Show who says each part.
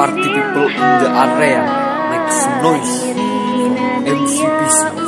Speaker 1: party people in the area makes noise. From MCBC